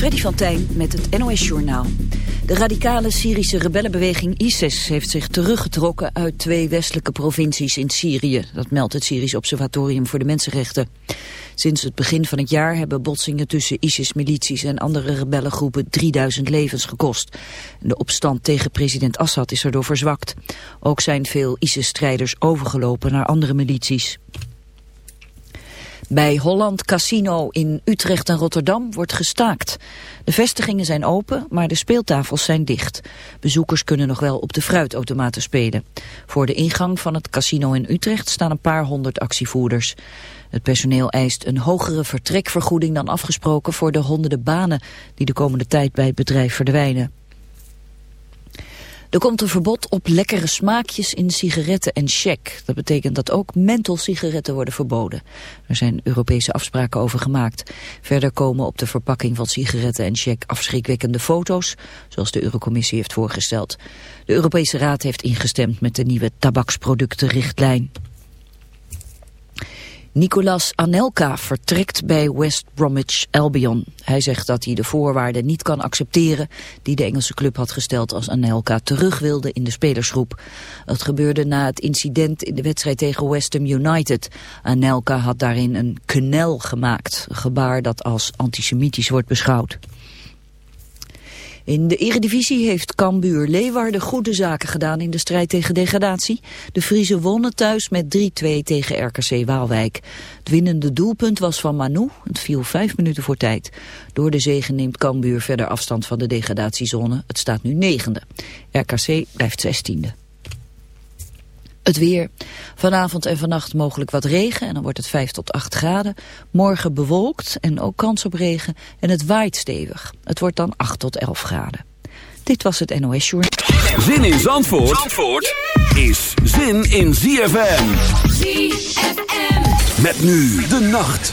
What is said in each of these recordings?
Freddy van Tijn met het NOS-journaal. De radicale Syrische rebellenbeweging ISIS heeft zich teruggetrokken uit twee westelijke provincies in Syrië. Dat meldt het Syrisch Observatorium voor de Mensenrechten. Sinds het begin van het jaar hebben botsingen tussen ISIS-milities en andere rebellengroepen 3000 levens gekost. De opstand tegen president Assad is erdoor verzwakt. Ook zijn veel ISIS-strijders overgelopen naar andere milities. Bij Holland Casino in Utrecht en Rotterdam wordt gestaakt. De vestigingen zijn open, maar de speeltafels zijn dicht. Bezoekers kunnen nog wel op de fruitautomaten spelen. Voor de ingang van het casino in Utrecht staan een paar honderd actievoerders. Het personeel eist een hogere vertrekvergoeding dan afgesproken voor de honderden banen die de komende tijd bij het bedrijf verdwijnen. Er komt een verbod op lekkere smaakjes in sigaretten en check. Dat betekent dat ook menthol-sigaretten worden verboden. Er zijn Europese afspraken over gemaakt. Verder komen op de verpakking van sigaretten en check afschrikwekkende foto's, zoals de Eurocommissie heeft voorgesteld. De Europese Raad heeft ingestemd met de nieuwe tabaksproductenrichtlijn. Nicolas Anelka vertrekt bij West Bromwich Albion. Hij zegt dat hij de voorwaarden niet kan accepteren die de Engelse club had gesteld als Anelka terug wilde in de spelersgroep. Het gebeurde na het incident in de wedstrijd tegen West Ham United. Anelka had daarin een knel gemaakt, een gebaar dat als antisemitisch wordt beschouwd. In de eredivisie heeft Cambuur Leeuwarden goede zaken gedaan in de strijd tegen degradatie. De Friese wonnen thuis met 3-2 tegen RKC Waalwijk. Het winnende doelpunt was van Manu, het viel vijf minuten voor tijd. Door de zegen neemt Cambuur verder afstand van de degradatiezone. Het staat nu negende. RKC blijft zestiende. Het weer. Vanavond en vannacht mogelijk wat regen en dan wordt het 5 tot 8 graden. Morgen bewolkt en ook kans op regen en het waait stevig. Het wordt dan 8 tot 11 graden. Dit was het NOS Short. Zin in Zandvoort, Zandvoort is zin in ZFM. ZFM. Met nu de nacht.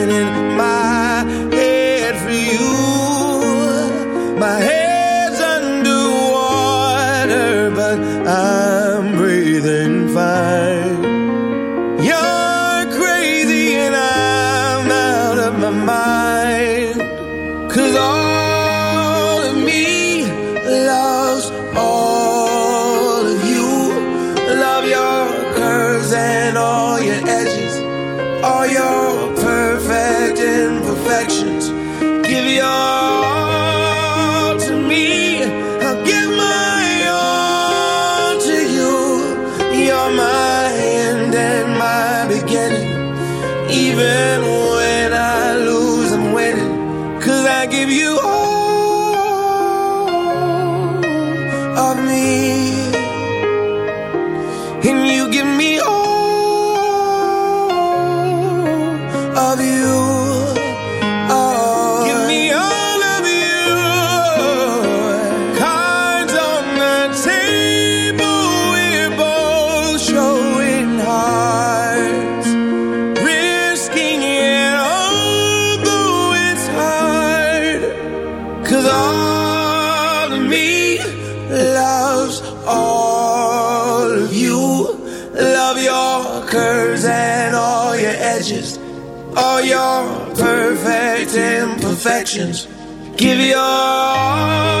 Give your all.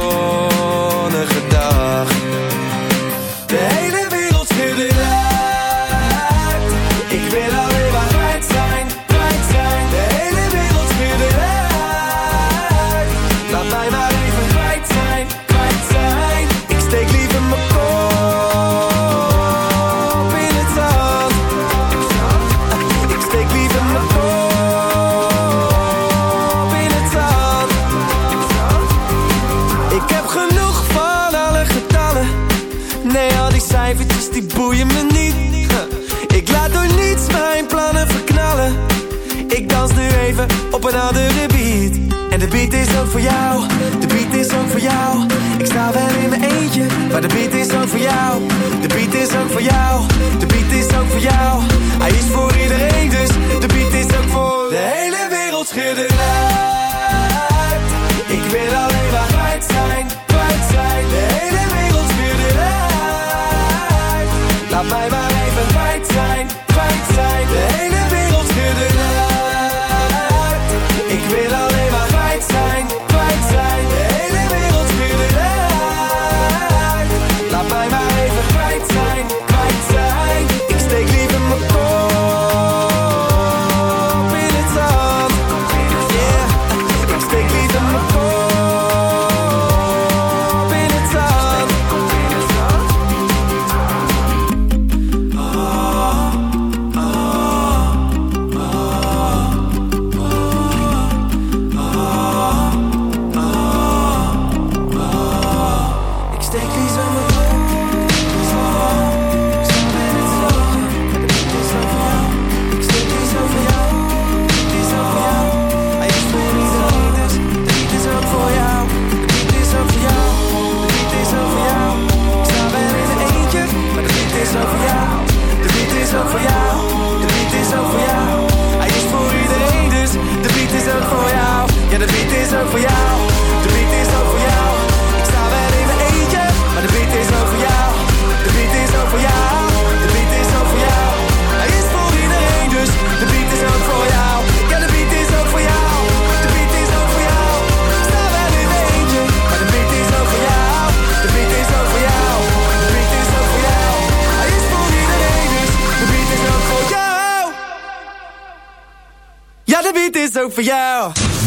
jou, hij is voor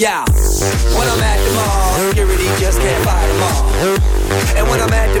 Yeah, when I'm at the mall, security just can't fight them all. And when I'm at the